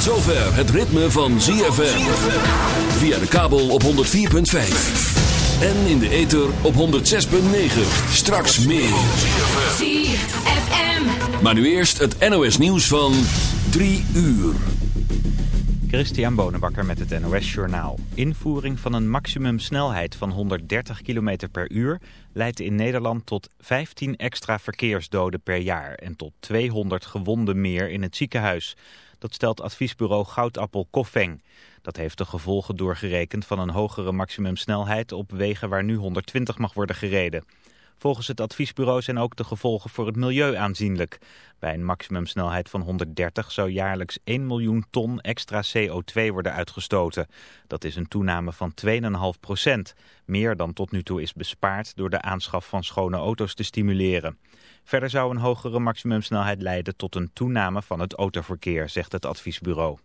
Tot zover het ritme van ZFM. Via de kabel op 104.5. En in de ether op 106.9. Straks meer. ZFM. Maar nu eerst het NOS nieuws van 3 uur. Christian Bonenbakker met het NOS Journaal. Invoering van een maximumsnelheid van 130 km per uur... leidt in Nederland tot 15 extra verkeersdoden per jaar... en tot 200 gewonden meer in het ziekenhuis. Dat stelt adviesbureau Goudappel Koffeng. Dat heeft de gevolgen doorgerekend van een hogere maximumsnelheid... op wegen waar nu 120 mag worden gereden. Volgens het adviesbureau zijn ook de gevolgen voor het milieu aanzienlijk. Bij een maximumsnelheid van 130 zou jaarlijks 1 miljoen ton extra CO2 worden uitgestoten. Dat is een toename van 2,5 procent. Meer dan tot nu toe is bespaard door de aanschaf van schone auto's te stimuleren. Verder zou een hogere maximumsnelheid leiden tot een toename van het autoverkeer, zegt het adviesbureau.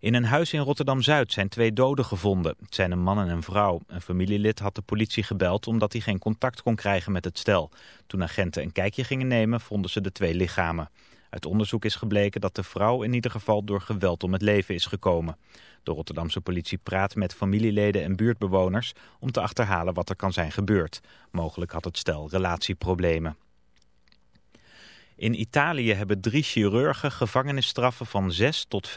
In een huis in Rotterdam-Zuid zijn twee doden gevonden. Het zijn een man en een vrouw. Een familielid had de politie gebeld omdat hij geen contact kon krijgen met het stel. Toen agenten een kijkje gingen nemen vonden ze de twee lichamen. Uit onderzoek is gebleken dat de vrouw in ieder geval door geweld om het leven is gekomen. De Rotterdamse politie praat met familieleden en buurtbewoners om te achterhalen wat er kan zijn gebeurd. Mogelijk had het stel relatieproblemen. In Italië hebben drie chirurgen gevangenisstraffen van 6 tot 15,5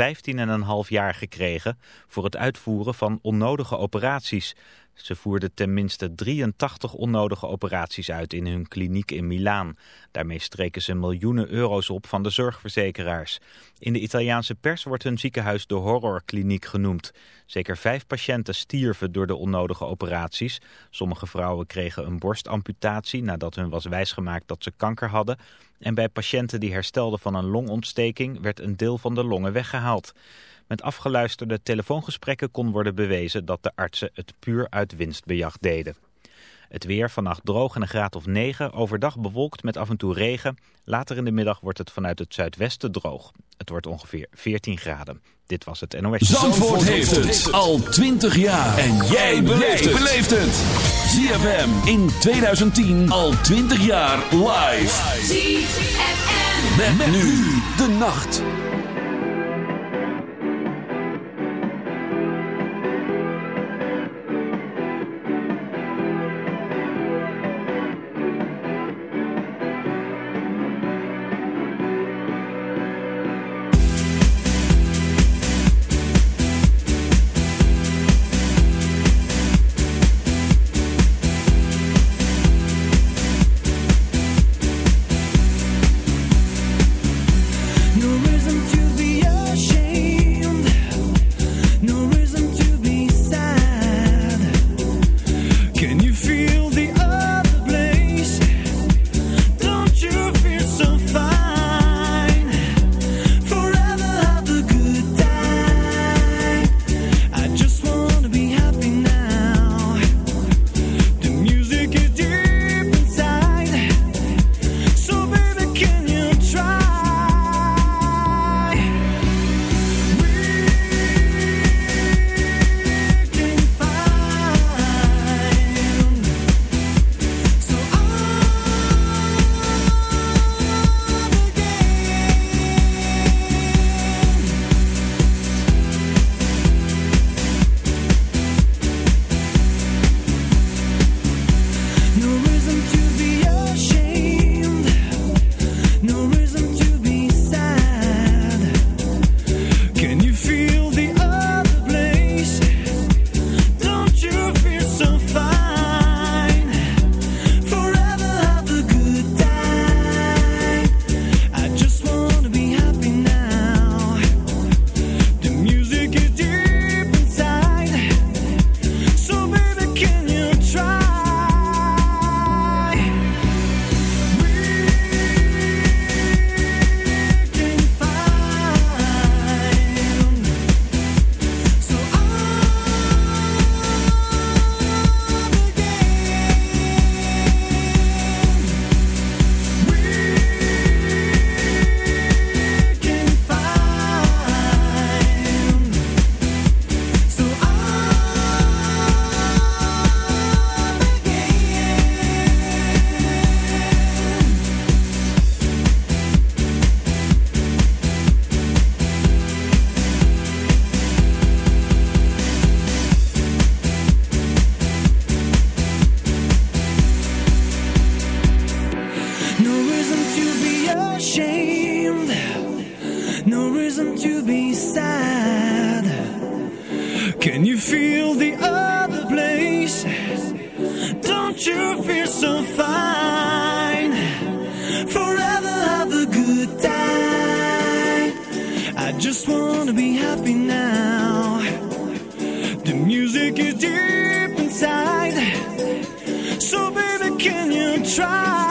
jaar gekregen voor het uitvoeren van onnodige operaties. Ze voerden tenminste 83 onnodige operaties uit in hun kliniek in Milaan. Daarmee streken ze miljoenen euro's op van de zorgverzekeraars. In de Italiaanse pers wordt hun ziekenhuis de horrorkliniek genoemd. Zeker vijf patiënten stierven door de onnodige operaties. Sommige vrouwen kregen een borstamputatie nadat hun was wijsgemaakt dat ze kanker hadden. En bij patiënten die herstelden van een longontsteking werd een deel van de longen weggehaald. Met afgeluisterde telefoongesprekken kon worden bewezen dat de artsen het puur uit winstbejag deden. Het weer vannacht droog en een graad of 9, overdag bewolkt met af en toe regen. Later in de middag wordt het vanuit het zuidwesten droog. Het wordt ongeveer 14 graden. Dit was het NOS. Zandvoort heeft het al 20 jaar. En jij beleeft het. ZFM in 2010 al 20 jaar live. ZFM. Met, nu de nacht. The music is deep inside. So, baby, can you try?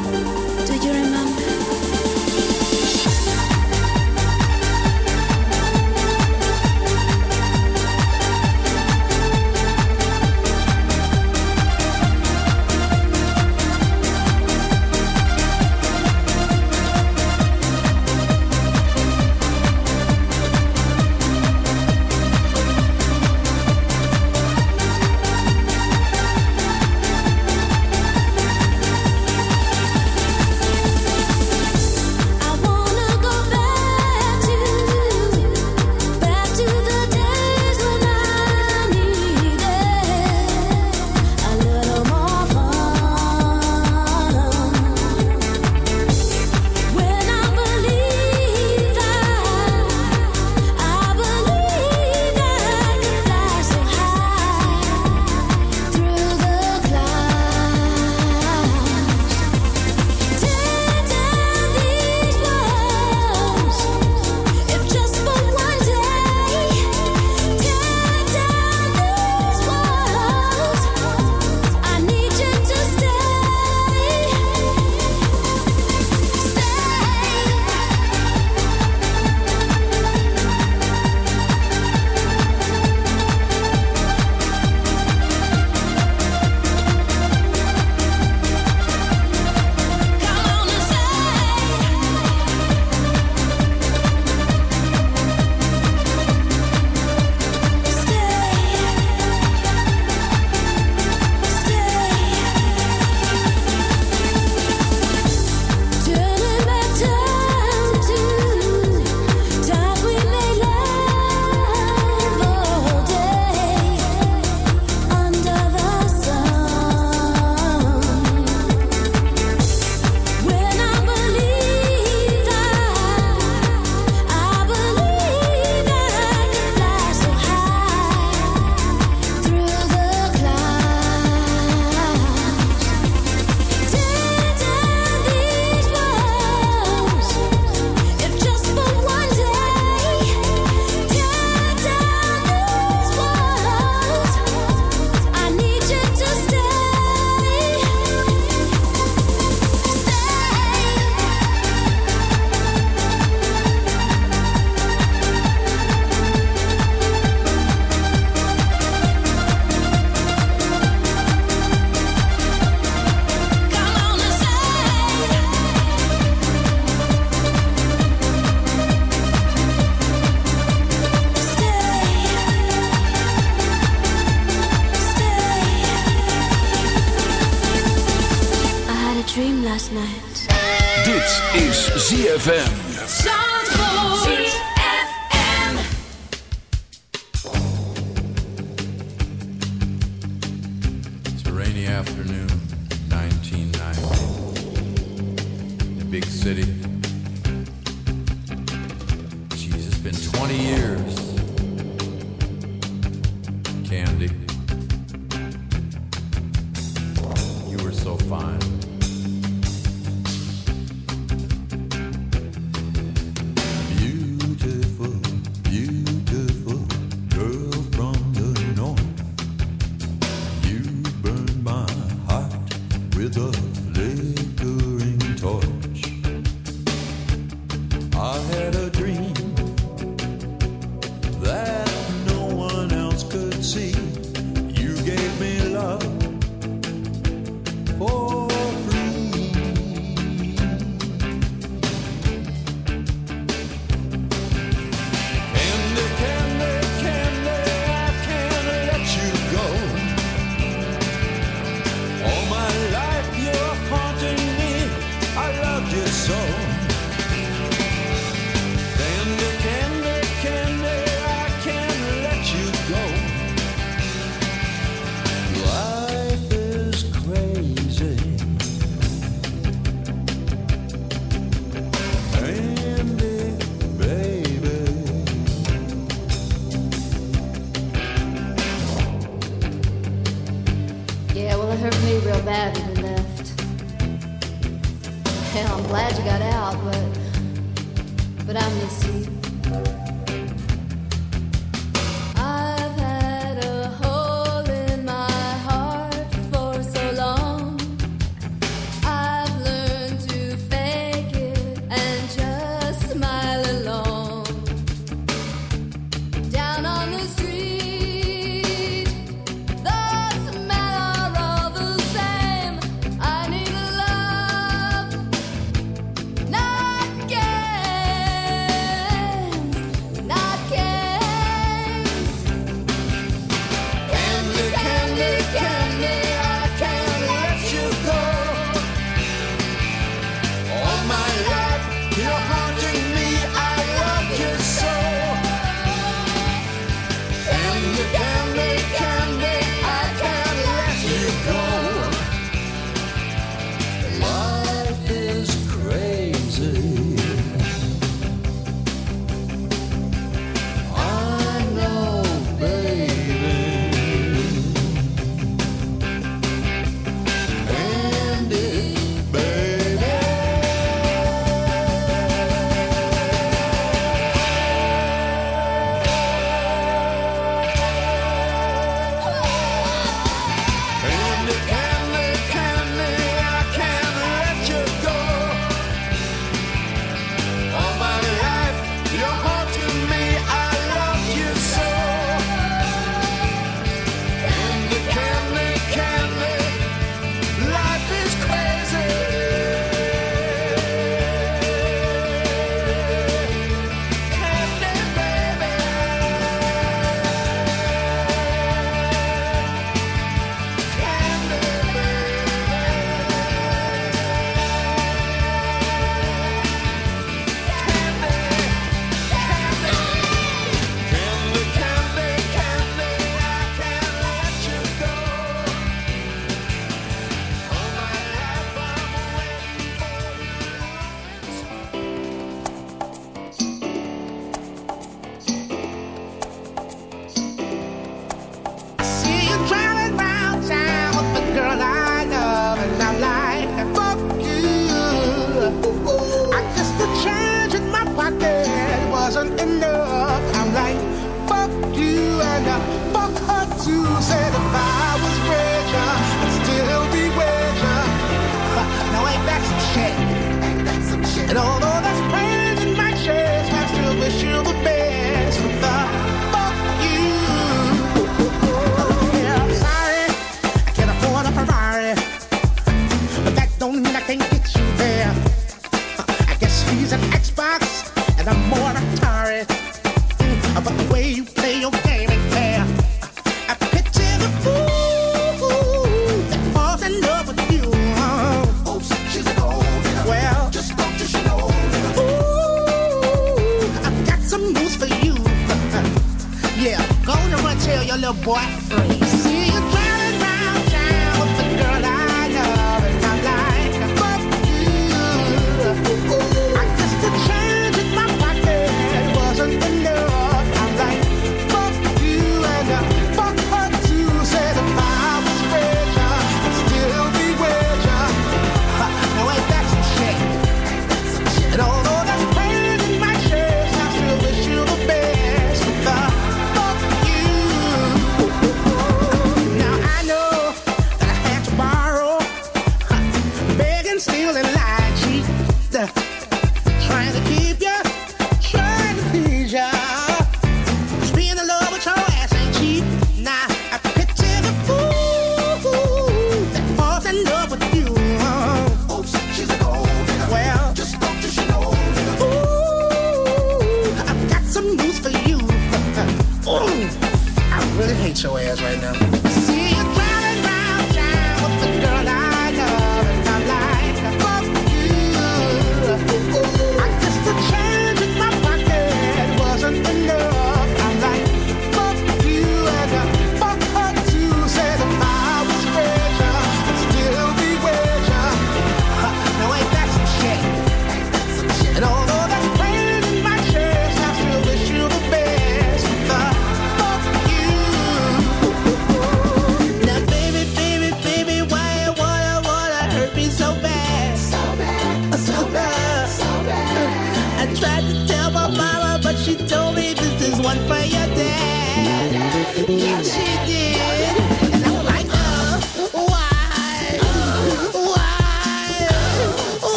Zandvoort.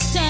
this time.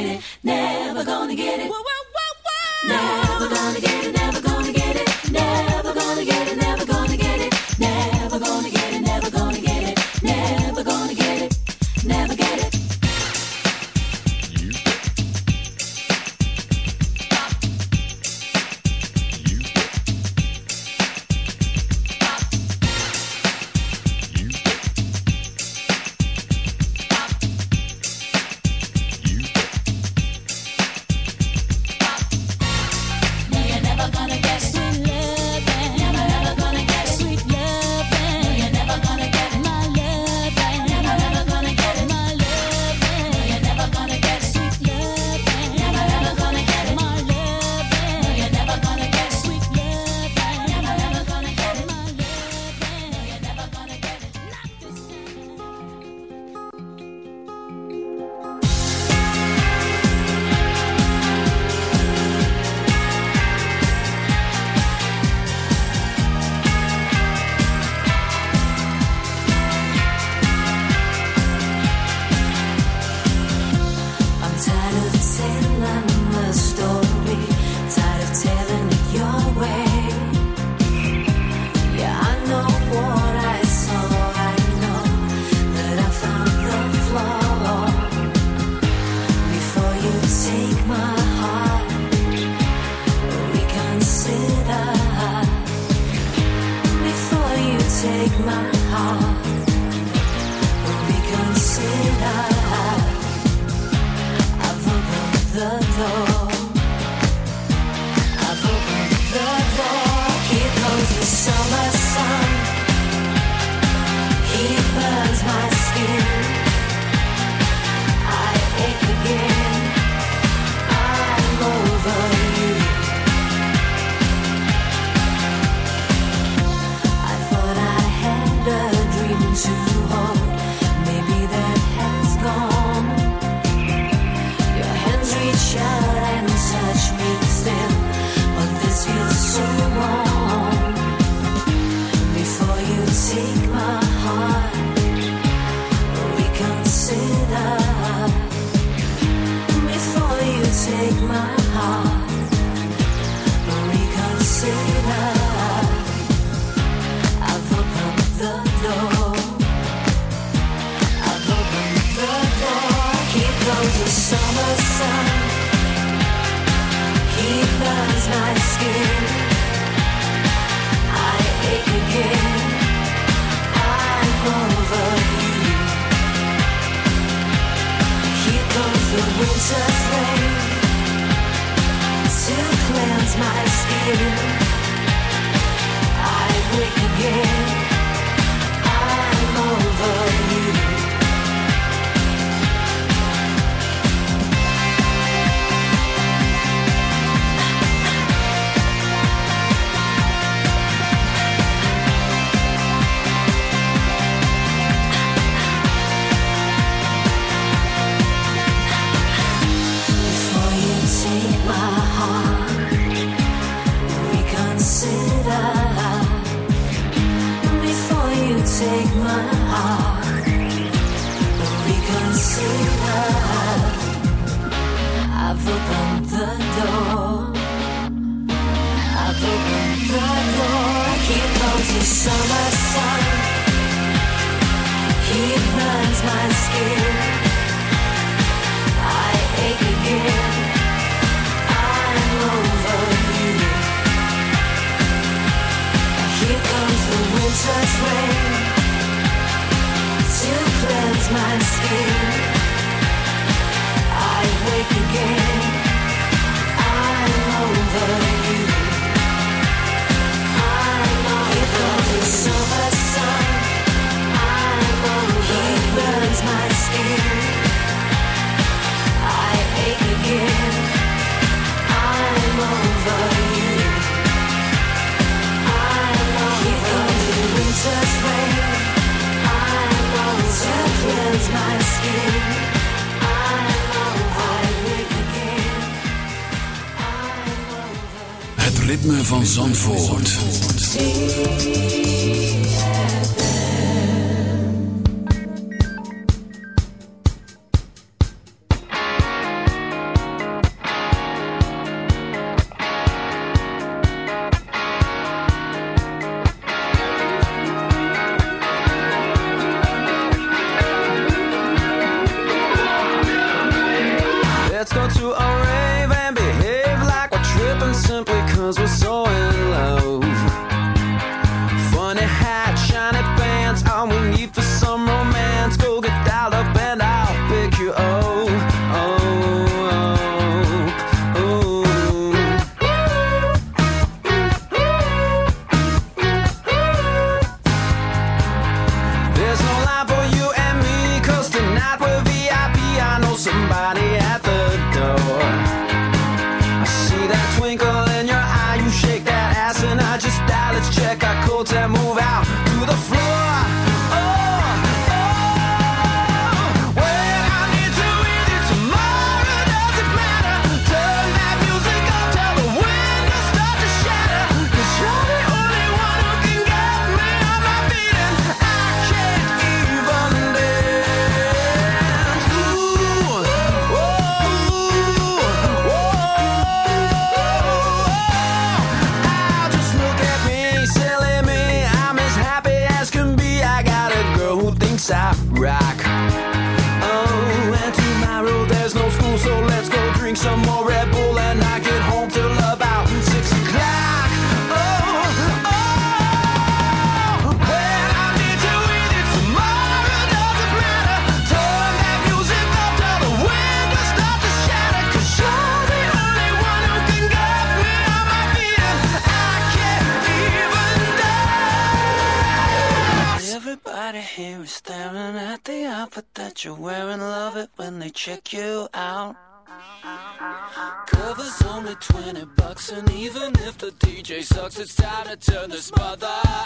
It's time to turn this mother La